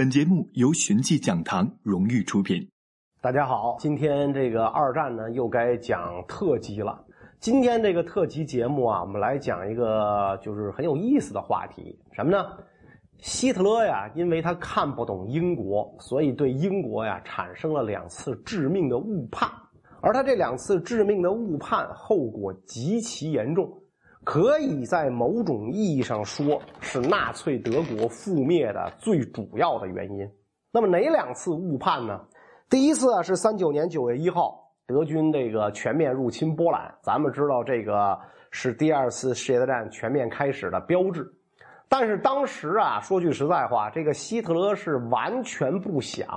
本节目由寻迹讲堂荣誉出品。大家好，今天这个二战呢又该讲特辑了。今天这个特辑节目啊，我们来讲一个就是很有意思的话题，什么呢？希特勒呀，因为他看不懂英国，所以对英国呀产生了两次致命的误判，而他这两次致命的误判后果极其严重。可以在某种意义上说，是纳粹德国覆灭的最主要的原因。那么哪两次误判呢？第一次啊是三九年九月一号，德军这个全面入侵波兰。咱们知道这个是第二次世界大战全面开始的标志。但是当时啊，说句实在话，这个希特勒是完全不想，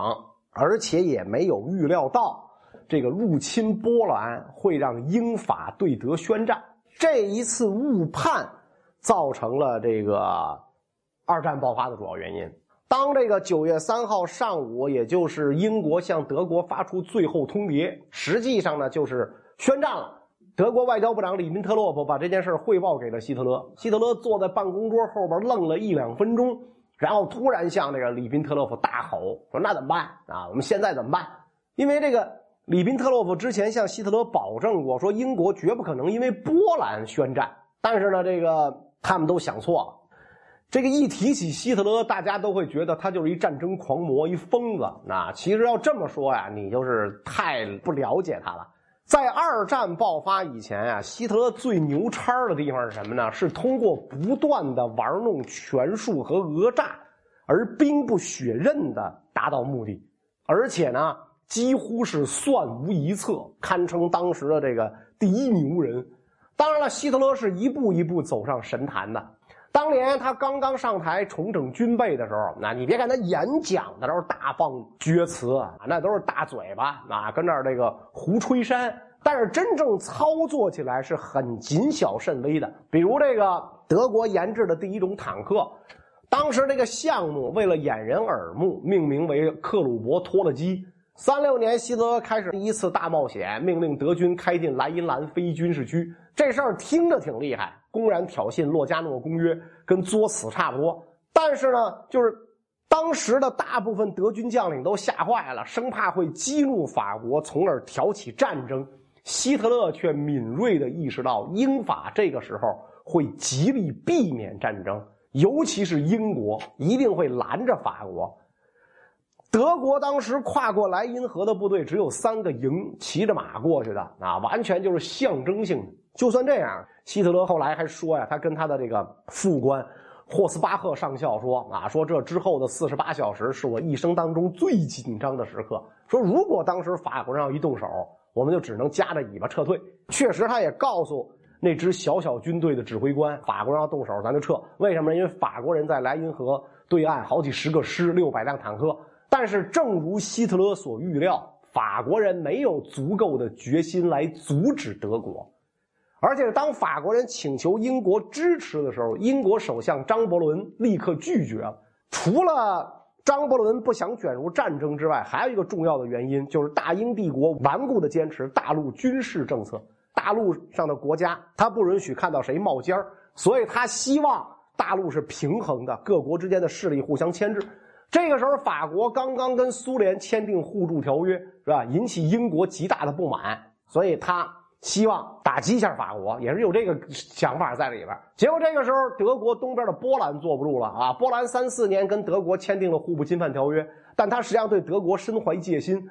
而且也没有预料到，这个入侵波兰会让英法对德宣战。这一次误判，造成了这个二战爆发的主要原因。当这个九月三号上午，也就是英国向德国发出最后通牒，实际上呢就是宣战了。德国外交部长里宾特洛甫把这件事汇报给了希特勒。希特勒坐在办公桌后边愣了一两分钟，然后突然向这个里宾特洛甫大吼说：“那怎么办啊？我们现在怎么办？因为这个。”里宾特洛甫之前向希特勒保证过，说英国绝不可能因为波兰宣战。但是呢，这个他们都想错了。这个一提起希特勒，大家都会觉得他就是一战争狂魔、一疯子。那其实要这么说呀，你就是太不了解他了。在二战爆发以前啊，希特勒最牛叉的地方是什么呢？是通过不断的玩弄权术和讹诈，而兵不血刃的达到目的，而且呢。几乎是算无一策，堪称当时的这个第一牛人。当然了，希特勒是一步一步走上神坛的。当年他刚刚上台重整军备的时候，那你别看他演讲的都是大放厥词啊，那都是大嘴巴啊，跟那儿这个胡吹山。但是真正操作起来是很谨小慎微的。比如这个德国研制的第一种坦克，当时这个项目为了掩人耳目，命名为克虏伯托勒基。三六年，希特勒开始第一次大冒险，命令德军开进莱茵兰非军事区。这事儿听着挺厉害，公然挑衅洛加诺公约，跟作死差不多。但是呢，就是当时的大部分德军将领都吓坏了，生怕会激怒法国，从而挑起战争。希特勒却敏锐地意识到，英法这个时候会极力避免战争，尤其是英国一定会拦着法国。德国当时跨过莱茵河的部队只有三个营，骑着马过去的啊，完全就是象征性的。就算这样，希特勒后来还说呀，他跟他的这个副官霍斯巴赫上校说啊，说这之后的四十八小时是我一生当中最紧张的时刻。说如果当时法国人要一动手，我们就只能夹着尾巴撤退。确实，他也告诉那支小小军队的指挥官，法国人要动手，咱就撤。为什么？因为法国人在莱茵河对岸好几十个师，六百辆坦克。但是，正如希特勒所预料，法国人没有足够的决心来阻止德国。而且，当法国人请求英国支持的时候，英国首相张伯伦立刻拒绝了。除了张伯伦不想卷入战争之外，还有一个重要的原因，就是大英帝国顽固的坚持大陆军事政策。大陆上的国家，他不允许看到谁冒尖儿，所以他希望大陆是平衡的，各国之间的势力互相牵制。这个时候，法国刚刚跟苏联签订互助条约，是吧？引起英国极大的不满，所以他希望打击一下法国，也是有这个想法在里边。结果这个时候，德国东边的波兰坐不住了啊！波兰三四年跟德国签订了互不侵犯条约，但他实际上对德国身怀戒心。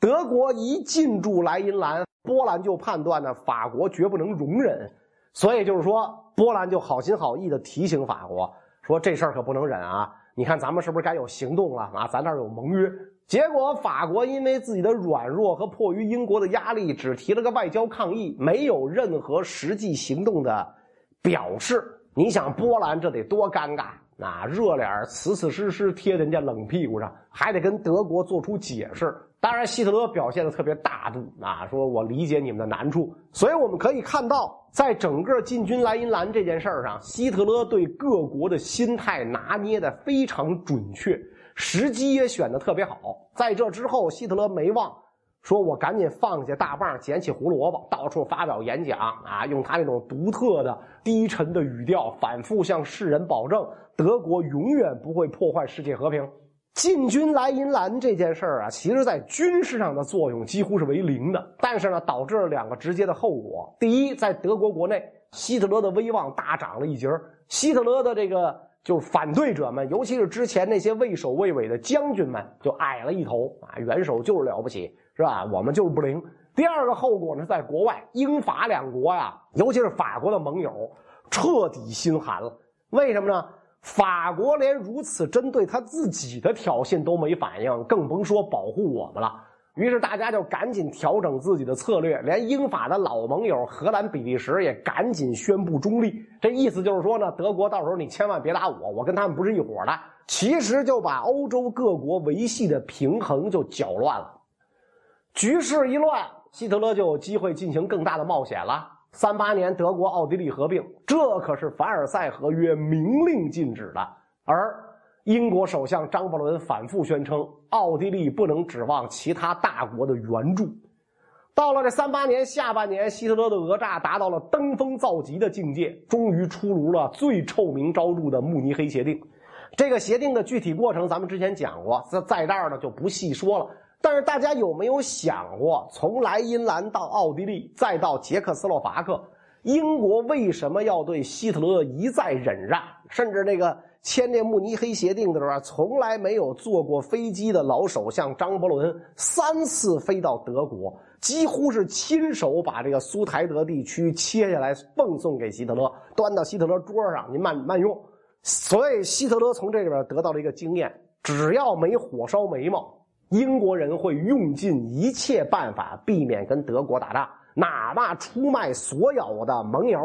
德国一进驻莱茵兰，波兰就判断呢，法国绝不能容忍，所以就是说，波兰就好心好意的提醒法国说：“这事儿可不能忍啊！”你看，咱们是不是该有行动了啊？咱这儿有盟约。结果法国因为自己的软弱和迫于英国的压力，只提了个外交抗议，没有任何实际行动的表示。你想，波兰这得多尴尬啊！热脸死死实实贴人家冷屁股上，还得跟德国做出解释。当然，希特勒表现的特别大度啊，说我理解你们的难处。所以我们可以看到，在整个进军莱茵兰这件事儿上，希特勒对各国的心态拿捏的非常准确，时机也选的特别好。在这之后，希特勒没忘说，我赶紧放下大棒，捡起胡萝卜，到处发表演讲啊，用他那种独特的低沉的语调，反复向世人保证，德国永远不会破坏世界和平。进军莱茵兰这件事儿啊，其实在军事上的作用几乎是为零的，但是呢，导致了两个直接的后果。第一，在德国国内，希特勒的威望大涨了一截希特勒的这个就是反对者们，尤其是之前那些畏首畏尾的将军们，就矮了一头啊！元首就是了不起，是吧？我们就是不灵。第二个后果呢，在国外，英法两国呀，尤其是法国的盟友，彻底心寒了。为什么呢？法国连如此针对他自己的挑衅都没反应，更甭说保护我们了。于是大家就赶紧调整自己的策略，连英法的老盟友荷兰、比利时也赶紧宣布中立。这意思就是说呢，德国到时候你千万别打我，我跟他们不是一伙的。其实就把欧洲各国维系的平衡就搅乱了，局势一乱，希特勒就有机会进行更大的冒险了。三八年，德国奥地利合并，这可是凡尔赛合约明令禁止的。而英国首相张伯伦反复宣称，奥地利不能指望其他大国的援助。到了这三八年下半年，希特勒的讹诈达到了登峰造极的境界，终于出炉了最臭名昭著的慕尼黑协定。这个协定的具体过程，咱们之前讲过，在在这儿呢就不细说了。但是大家有没有想过，从莱茵兰到奥地利，再到捷克斯洛伐克，英国为什么要对希特勒一再忍让？甚至那个签这慕尼黑协定的时候，从来没有坐过飞机的老首相张伯伦三次飞到德国，几乎是亲手把这个苏台德地区切下来奉送给希特勒，端到希特勒桌上，您慢慢用。所以希特勒从这里边得到了一个经验：只要没火烧眉毛。英国人会用尽一切办法避免跟德国打仗，哪怕出卖所有的盟友，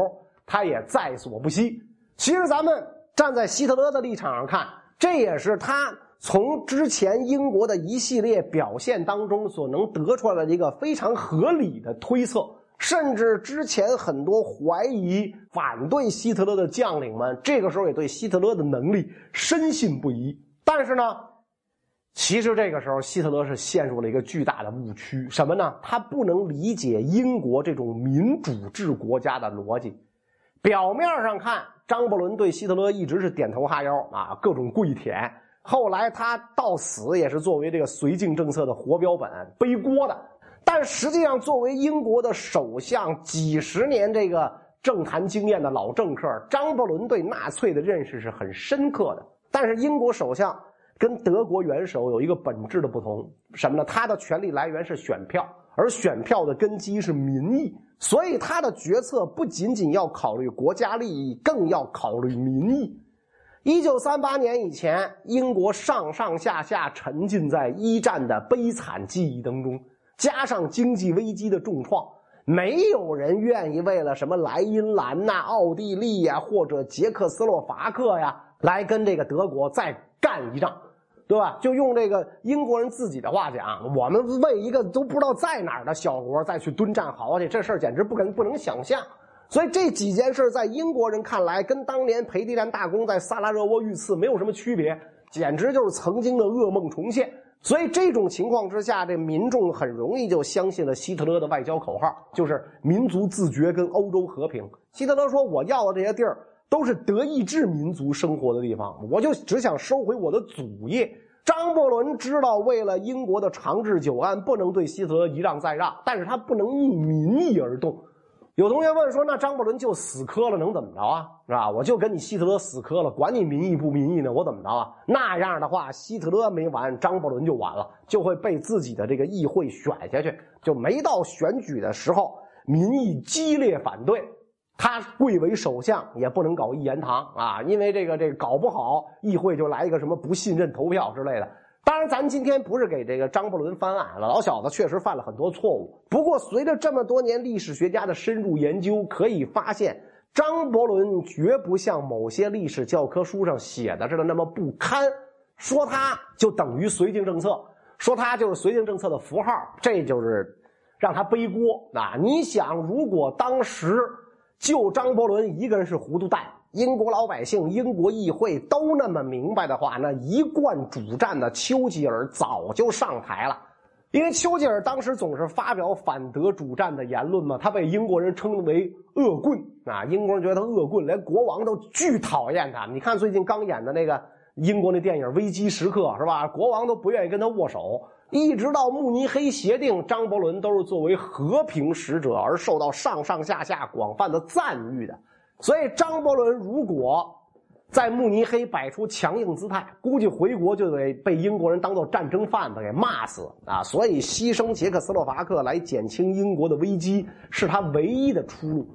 他也在所不惜。其实，咱们站在希特勒的立场上看，这也是他从之前英国的一系列表现当中所能得出来的一个非常合理的推测。甚至之前很多怀疑、反对希特勒的将领们，这个时候也对希特勒的能力深信不疑。但是呢？其实这个时候，希特勒是陷入了一个巨大的误区，什么呢？他不能理解英国这种民主制国家的逻辑。表面上看，张伯伦对希特勒一直是点头哈腰啊，各种跪舔。后来他到死也是作为这个绥靖政策的活标本背锅的。但实际上，作为英国的首相，几十年这个政坛经验的老政客，张伯伦对纳粹的认识是很深刻的。但是英国首相。跟德国元首有一个本质的不同，什么呢？他的权力来源是选票，而选票的根基是民意，所以他的决策不仅仅要考虑国家利益，更要考虑民意。一九三八年以前，英国上上下下沉浸在一战的悲惨记忆当中，加上经济危机的重创，没有人愿意为了什么莱茵兰呐、奥地利呀或者捷克斯洛伐克呀来跟这个德国再干一仗。对吧？就用这个英国人自己的话讲，我们为一个都不知道在哪儿的小国再去蹲战壕去，这事儿简直不可不能想象。所以这几件事在英国人看来，跟当年裴迪兰大公在萨拉热窝遇刺没有什么区别，简直就是曾经的噩梦重现。所以这种情况之下，这民众很容易就相信了希特勒的外交口号，就是民族自觉跟欧洲和平。希特勒说：“我要的这些地儿。”都是德意志民族生活的地方，我就只想收回我的祖业。张伯伦知道，为了英国的长治久安，不能对希特勒一让再让，但是他不能逆民意而动。有同学问说：“那张伯伦就死磕了，能怎么着啊？是吧？我就跟你希特勒死磕了，管你民意不民意呢？我怎么着啊？那样的话，希特勒没完，张伯伦就完了，就会被自己的这个议会选下去，就没到选举的时候，民意激烈反对。”他贵为首相，也不能搞一言堂啊，因为这个这个搞不好，议会就来一个什么不信任投票之类的。当然，咱今天不是给这个张伯伦翻案了，老小子确实犯了很多错误。不过，随着这么多年历史学家的深入研究，可以发现，张伯伦绝不像某些历史教科书上写的似的那么不堪。说他就等于绥靖政策，说他就是绥靖政策的符号，这就是让他背锅啊！你想，如果当时。就张伯伦一个人是糊涂蛋，英国老百姓、英国议会都那么明白的话，那一贯主战的丘吉尔早就上台了。因为丘吉尔当时总是发表反德主战的言论嘛，他被英国人称为恶棍啊，英国人觉得他恶棍，连国王都巨讨厌他。你看最近刚演的那个英国那电影《危机时刻》是吧？国王都不愿意跟他握手，一直到慕尼黑协定，张伯伦都是作为和平使者而受到上上下下广泛的赞誉的。所以，张伯伦如果在慕尼黑摆出强硬姿态，估计回国就得被英国人当做战争贩子给骂死啊！所以，牺牲捷克斯洛伐克来减轻英国的危机，是他唯一的出路。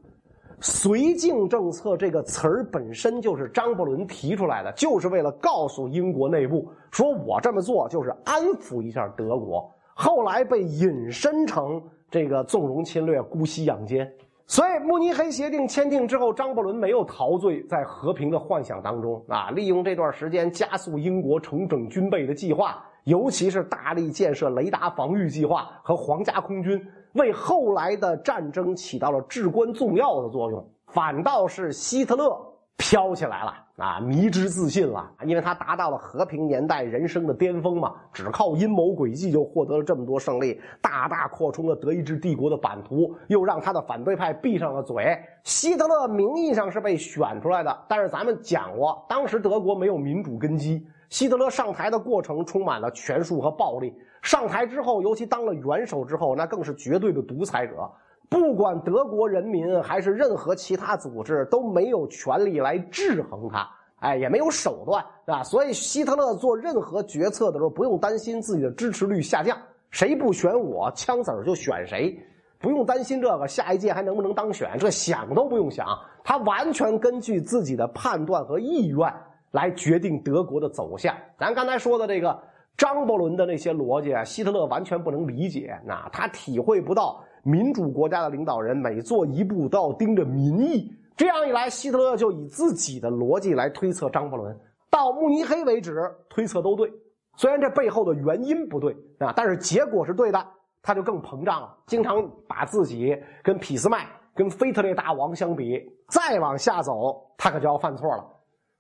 绥靖政策这个词儿本身就是张伯伦提出来的，就是为了告诉英国内部，说我这么做就是安抚一下德国。后来被引申成这个纵容侵略、姑息养奸。所以慕尼黑协定签订之后，张伯伦没有陶醉在和平的幻想当中啊，利用这段时间加速英国重整军备的计划，尤其是大力建设雷达防御计划和皇家空军。为后来的战争起到了至关重要的作用，反倒是希特勒飘起来了啊，迷之自信了，因为他达到了和平年代人生的巅峰嘛，只靠阴谋诡计就获得了这么多胜利，大大扩充了德意志帝国的版图，又让他的反对派闭上了嘴。希特勒名义上是被选出来的，但是咱们讲过，当时德国没有民主根基，希特勒上台的过程充满了权术和暴力。上台之后，尤其当了元首之后，那更是绝对的独裁者。不管德国人民还是任何其他组织，都没有权利来制衡他，哎，也没有手段，啊。所以希特勒做任何决策的时候，不用担心自己的支持率下降。谁不选我，枪子儿就选谁，不用担心这个下一届还能不能当选，这想都不用想。他完全根据自己的判断和意愿来决定德国的走向。咱刚才说的这个。张伯伦的那些逻辑啊，希特勒完全不能理解。那他体会不到民主国家的领导人每做一步都要盯着民意。这样一来，希特勒就以自己的逻辑来推测张伯伦。到慕尼黑为止，推测都对。虽然这背后的原因不对啊，但是结果是对的。他就更膨胀了，经常把自己跟俾斯麦、跟腓特烈大王相比。再往下走，他可就要犯错了。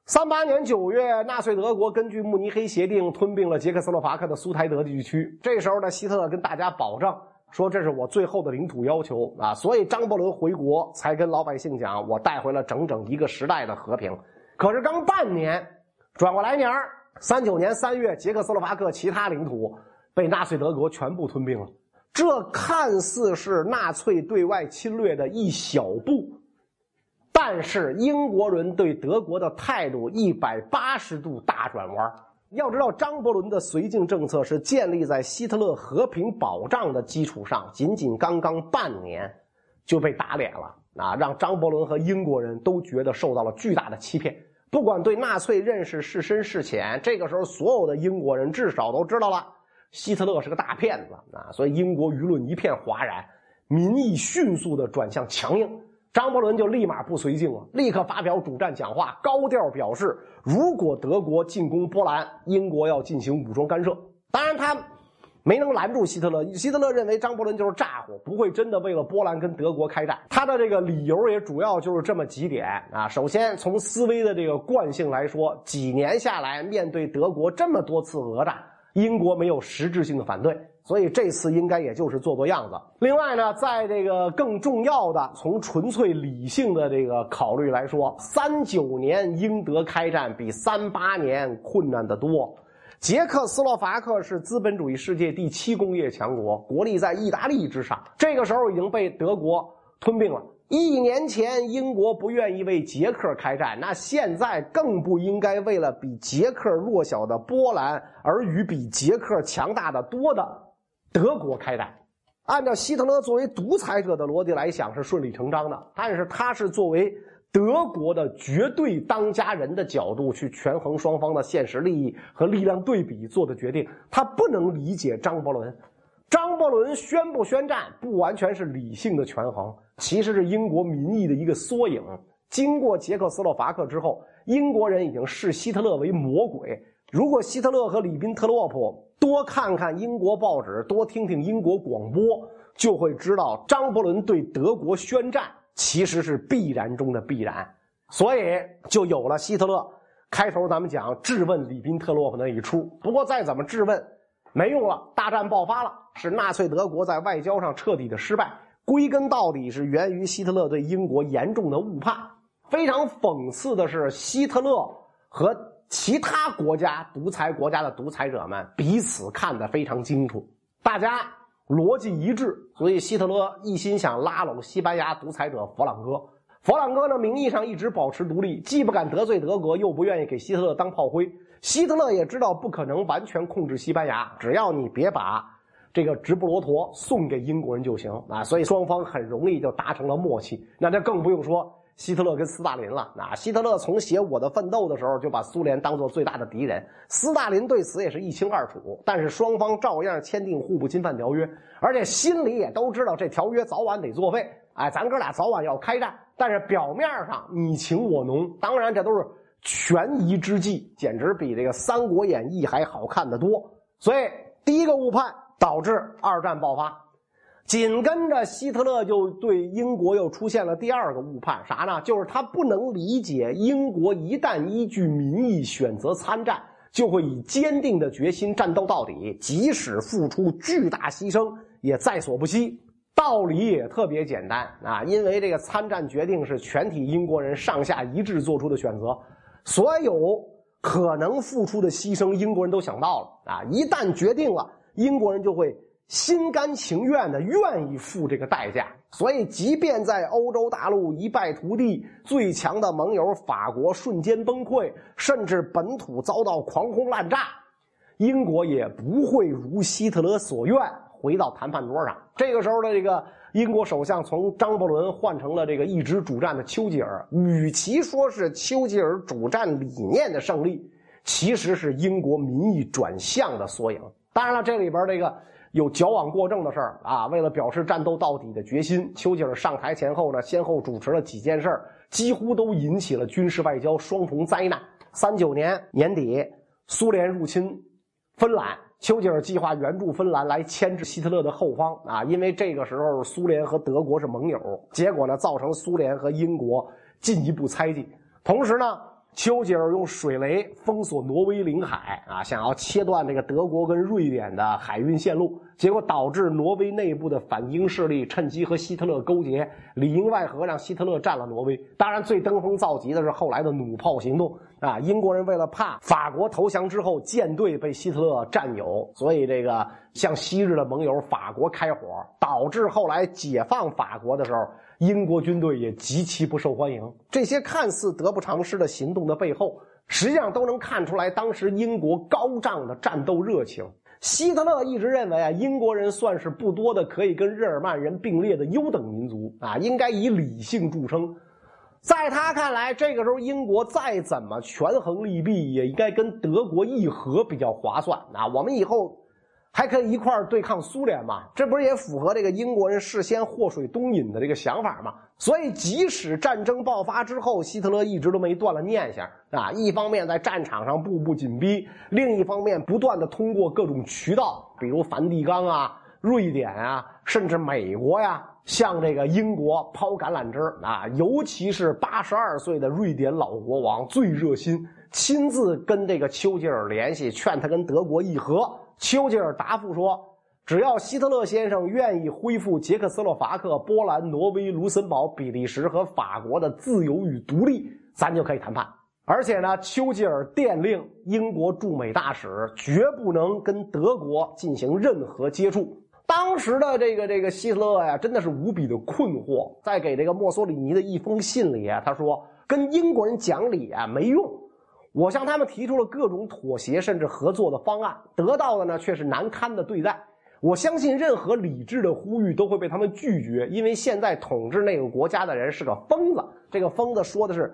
三八年九月，纳粹德国根据慕尼黑协定吞并了捷克斯洛伐克的苏台德地区。这时候呢，希特勒跟大家保证说：“这是我最后的领土要求啊！”所以张伯伦回国才跟老百姓讲：“我带回了整整一个时代的和平。”可是刚半年，转过来年三九年三月，捷克斯洛伐克其他领土被纳粹德国全部吞并了。这看似是纳粹对外侵略的一小步。但是英国人对德国的态度一百八十度大转弯。要知道，张伯伦的绥靖政策是建立在希特勒和平保障的基础上，仅仅刚刚半年就被打脸了啊！让张伯伦和英国人都觉得受到了巨大的欺骗。不管对纳粹认识是深是浅，这个时候所有的英国人至少都知道了希特勒是个大骗子啊！所以英国舆论一片哗然，民意迅速的转向强硬。张伯伦就立马不绥靖了，立刻发表主战讲话，高调表示，如果德国进攻波兰，英国要进行武装干涉。当然，他没能拦住希特勒。希特勒认为张伯伦就是诈唬，不会真的为了波兰跟德国开战。他的这个理由也主要就是这么几点啊。首先，从思维的这个惯性来说，几年下来，面对德国这么多次讹诈，英国没有实质性的反对。所以这次应该也就是做做样子。另外呢，在这个更重要的从纯粹理性的这个考虑来说，三九年英德开战比三八年困难得多。捷克斯洛伐克是资本主义世界第七工业强国，国力在意大利之上。这个时候已经被德国吞并了。一年前英国不愿意为捷克开战，那现在更不应该为了比捷克弱小的波兰而与比捷克强大的多的。德国开战，按照希特勒作为独裁者的逻辑来想是顺理成章的，但是他是作为德国的绝对当家人的角度去权衡双方的现实利益和力量对比做的决定，他不能理解张伯伦。张伯伦宣不宣战不完全是理性的权衡，其实是英国民意的一个缩影。经过捷克斯洛伐克之后，英国人已经视希特勒为魔鬼。如果希特勒和里宾特洛普多看看英国报纸，多听听英国广播，就会知道张伯伦对德国宣战其实是必然中的必然，所以就有了希特勒开头咱们讲质问里宾特洛普那一出。不过再怎么质问，没用了，大战爆发了，是纳粹德国在外交上彻底的失败，归根到底是源于希特勒对英国严重的误判。非常讽刺的是，希特勒和。其他国家独裁国家的独裁者们彼此看得非常清楚，大家逻辑一致，所以希特勒一心想拉拢西班牙独裁者佛朗哥。佛朗哥呢，名义上一直保持独立，既不敢得罪德国，又不愿意给希特勒当炮灰。希特勒也知道不可能完全控制西班牙，只要你别把这个直布罗陀送给英国人就行啊。所以双方很容易就达成了默契。那这更不用说。希特勒跟斯大林了，那希特勒从写《我的奋斗》的时候就把苏联当做最大的敌人，斯大林对此也是一清二楚。但是双方照样签订互不侵犯条约，而且心里也都知道这条约早晚得作废。哎，咱哥俩早晚要开战，但是表面上你情我浓，当然这都是权宜之计，简直比这个《三国演义》还好看的多。所以第一个误判导致二战爆发。紧跟着，希特勒就对英国又出现了第二个误判，啥呢？就是他不能理解英国一旦依据民意选择参战，就会以坚定的决心战斗到底，即使付出巨大牺牲也在所不惜。道理也特别简单啊，因为这个参战决定是全体英国人上下一致做出的选择，所有可能付出的牺牲，英国人都想到了啊。一旦决定了，英国人就会。心甘情愿的愿意付这个代价，所以即便在欧洲大陆一败涂地，最强的盟友法国瞬间崩溃，甚至本土遭到狂轰滥炸，英国也不会如希特勒所愿回到谈判桌上。这个时候的这个英国首相从张伯伦换成了这个一直主战的丘吉尔，与其说是丘吉尔主战理念的胜利，其实是英国民意转向的缩影。当然了，这里边这个。有矫枉过正的事儿啊！为了表示战斗到底的决心，丘吉尔上台前后呢，先后主持了几件事儿，几乎都引起了军事外交双重灾难。三九年年底，苏联入侵芬兰，丘吉尔计划援助芬兰来牵制希特勒的后方啊，因为这个时候苏联和德国是盟友，结果呢，造成苏联和英国进一步猜忌。同时呢。丘吉尔用水雷封锁挪威领海啊，想要切断这个德国跟瑞典的海运线路，结果导致挪威内部的反英势力趁机和希特勒勾结，里应外合让希特勒占了挪威。当然，最登峰造极的是后来的弩炮行动啊！英国人为了怕法国投降之后舰队被希特勒占有，所以这个向昔日的盟友法国开火，导致后来解放法国的时候。英国军队也极其不受欢迎。这些看似得不偿失的行动的背后，实际上都能看出来当时英国高涨的战斗热情。希特勒一直认为啊，英国人算是不多的可以跟日耳曼人并列的优等民族啊，应该以理性著称。在他看来，这个时候英国再怎么权衡利弊，也应该跟德国议和比较划算啊。我们以后。还可以一块儿对抗苏联嘛？这不是也符合这个英国人事先祸水东引的这个想法吗？所以，即使战争爆发之后，希特勒一直都没断了念想啊！一方面在战场上步步紧逼，另一方面不断的通过各种渠道，比如梵蒂冈啊、瑞典啊，甚至美国呀，向这个英国抛橄榄枝啊！尤其是八十二岁的瑞典老国王最热心，亲自跟这个丘吉尔联系，劝他跟德国议和。丘吉尔答复说：“只要希特勒先生愿意恢复捷克斯洛伐克、波兰、挪威、卢森堡、比利时和法国的自由与独立，咱就可以谈判。而且呢，丘吉尔电令英国驻美大使绝不能跟德国进行任何接触。当时的这个这个希特勒呀，真的是无比的困惑。在给这个墨索里尼的一封信里啊，他说：跟英国人讲理啊，没用。”我向他们提出了各种妥协甚至合作的方案，得到的呢却是难堪的对待。我相信任何理智的呼吁都会被他们拒绝，因为现在统治那个国家的人是个疯子。这个疯子说的是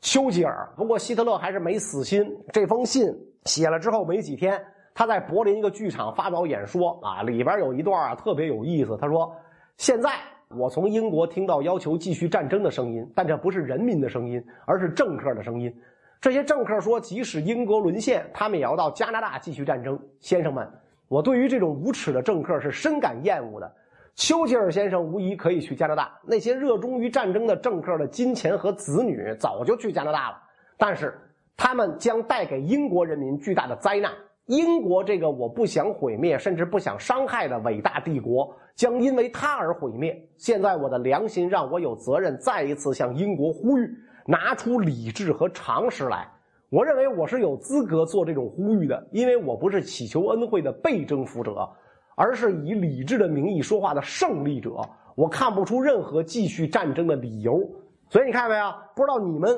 丘吉尔，不过希特勒还是没死心。这封信写了之后没几天，他在柏林一个剧场发表演说啊，里边有一段啊特别有意思。他说：“现在我从英国听到要求继续战争的声音，但这不是人民的声音，而是政客的声音。”这些政客说，即使英国沦陷，他们也要到加拿大继续战争。先生们，我对于这种无耻的政客是深感厌恶的。丘吉尔先生无疑可以去加拿大，那些热衷于战争的政客的金钱和子女早就去加拿大了，但是他们将带给英国人民巨大的灾难。英国这个我不想毁灭，甚至不想伤害的伟大帝国，将因为他而毁灭。现在我的良心让我有责任再一次向英国呼吁。拿出理智和常识来，我认为我是有资格做这种呼吁的，因为我不是祈求恩惠的被征服者，而是以理智的名义说话的胜利者。我看不出任何继续战争的理由。所以你看没有？不知道你们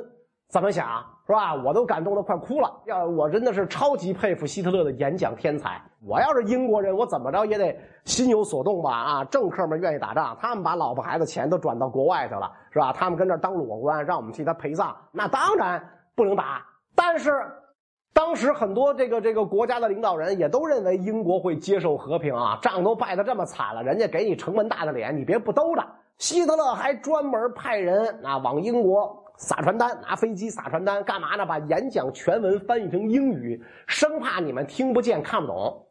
怎么想，是吧？我都感动的快哭了。要我真的是超级佩服希特勒的演讲天才。我要是英国人，我怎么着也得心有所动吧？啊，政客们愿意打仗，他们把老婆孩子钱都转到国外去了，是吧？他们跟这当裸官，让我们替他陪葬，那当然不能打。但是，当时很多这个这个国家的领导人也都认为英国会接受和平啊，仗都败得这么惨了，人家给你城门大的脸，你别不兜着。希特勒还专门派人啊往英国撒传单，拿飞机撒传单，干嘛呢？把演讲全文翻译成英语，生怕你们听不见、看不懂。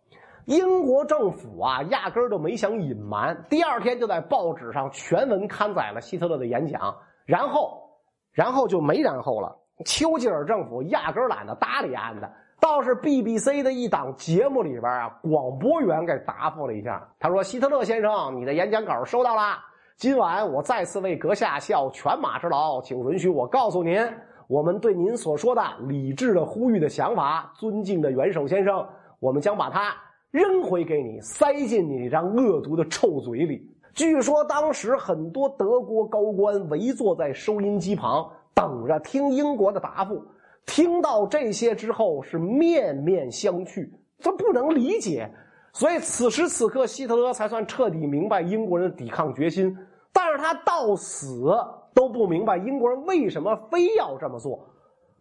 英国政府啊，压根儿都没想隐瞒，第二天就在报纸上全文刊载了希特勒的演讲，然后，然后就没然后了。丘吉尔政府压根儿懒得搭理安的，倒是 BBC 的一档节目里边啊，广播员给答复了一下。他说：“希特勒先生，你的演讲稿收到了。今晚我再次为阁下效犬马之劳，请允许我告诉您，我们对您所说的理智的呼吁的想法，尊敬的元首先生，我们将把它扔回给你，塞进你那张恶毒的臭嘴里。”据说当时很多德国高官围坐在收音机旁。等着听英国的答复，听到这些之后是面面相觑，这不能理解。所以此时此刻，希特勒才算彻底明白英国人的抵抗决心。但是他到死都不明白英国人为什么非要这么做。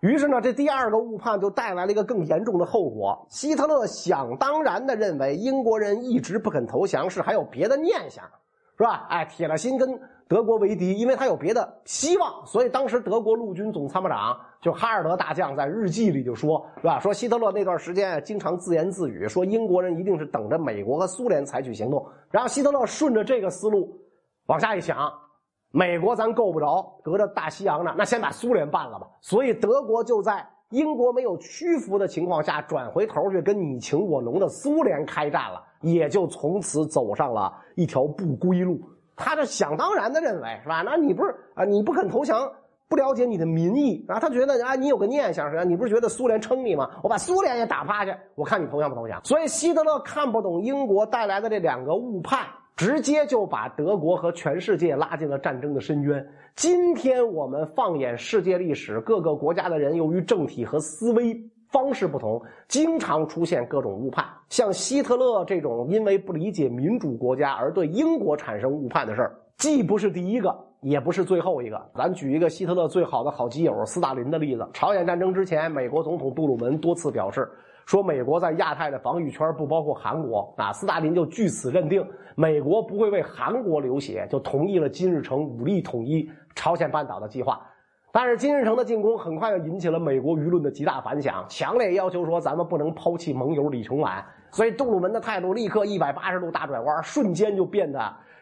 于是呢，这第二个误判就带来了一个更严重的后果。希特勒想当然的认为英国人一直不肯投降是还有别的念想。是吧？哎，铁了心跟德国为敌，因为他有别的希望，所以当时德国陆军总参谋长就哈尔德大将在日记里就说，是吧？说希特勒那段时间经常自言自语，说英国人一定是等着美国和苏联采取行动。然后希特勒顺着这个思路往下一想，美国咱够不着，隔着大西洋呢，那先把苏联办了吧。所以德国就在英国没有屈服的情况下，转回头去跟你情我浓的苏联开战了。也就从此走上了一条不归路。他就想当然的认为，是吧？那你不是啊？你不肯投降，不了解你的民意啊？他觉得啊，你有个念想是吧？你不是觉得苏联撑你吗？我把苏联也打趴下，我看你投降不投降。所以希特勒看不懂英国带来的这两个误判，直接就把德国和全世界拉进了战争的深渊。今天我们放眼世界历史，各个国家的人由于政体和思维。方式不同，经常出现各种误判。像希特勒这种因为不理解民主国家而对英国产生误判的事儿，既不是第一个，也不是最后一个。咱举一个希特勒最好的好基友斯大林的例子。朝鲜战争之前，美国总统杜鲁门多次表示说，美国在亚太的防御圈不包括韩国。啊，斯大林就据此认定美国不会为韩国流血，就同意了金日成武力统一朝鲜半岛的计划。但是金日成的进攻很快就引起了美国舆论的极大反响，强烈要求说咱们不能抛弃盟友李承晚。所以杜鲁门的态度立刻一百八十度大转弯，瞬间就变得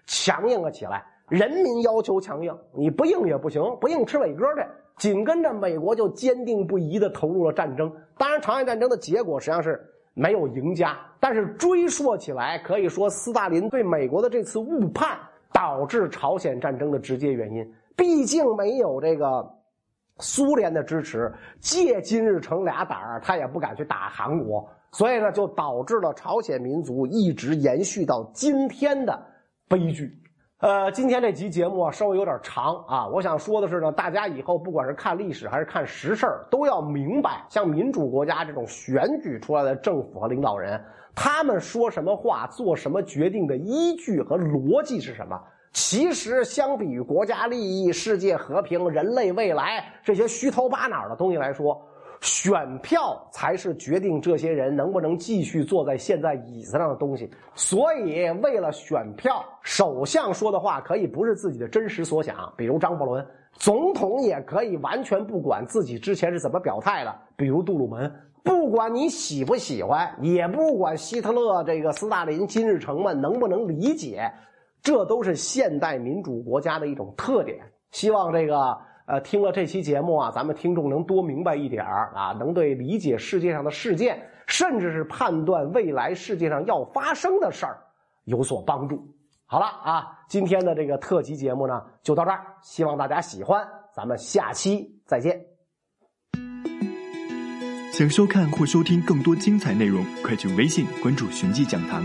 强硬了起来。人民要求强硬，你不硬也不行，不硬吃伟哥去。紧跟着美国就坚定不移地投入了战争。当然，朝鲜战争的结果实际上是没有赢家，但是追溯起来，可以说斯大林对美国的这次误判导致朝鲜战争的直接原因。毕竟没有这个。苏联的支持，借金日成俩胆儿，他也不敢去打韩国，所以呢，就导致了朝鲜民族一直延续到今天的悲剧。呃，今天这集节目啊，稍微有点长啊，我想说的是呢，大家以后不管是看历史还是看实事都要明白，像民主国家这种选举出来的政府和领导人，他们说什么话、做什么决定的依据和逻辑是什么。其实，相比于国家利益、世界和平、人类未来这些虚头巴脑的东西来说，选票才是决定这些人能不能继续坐在现在椅子上的东西。所以，为了选票，首相说的话可以不是自己的真实所想，比如张伯伦；总统也可以完全不管自己之前是怎么表态的，比如杜鲁门。不管你喜不喜欢，也不管希特勒、这个斯大林、金日成们能不能理解。这都是现代民主国家的一种特点。希望这个呃，听了这期节目啊，咱们听众能多明白一点啊，能对理解世界上的事件，甚至是判断未来世界上要发生的事儿有所帮助。好了啊，今天的这个特辑节目呢，就到这儿，希望大家喜欢。咱们下期再见。想收看或收听更多精彩内容，快去微信关注“寻迹讲堂”。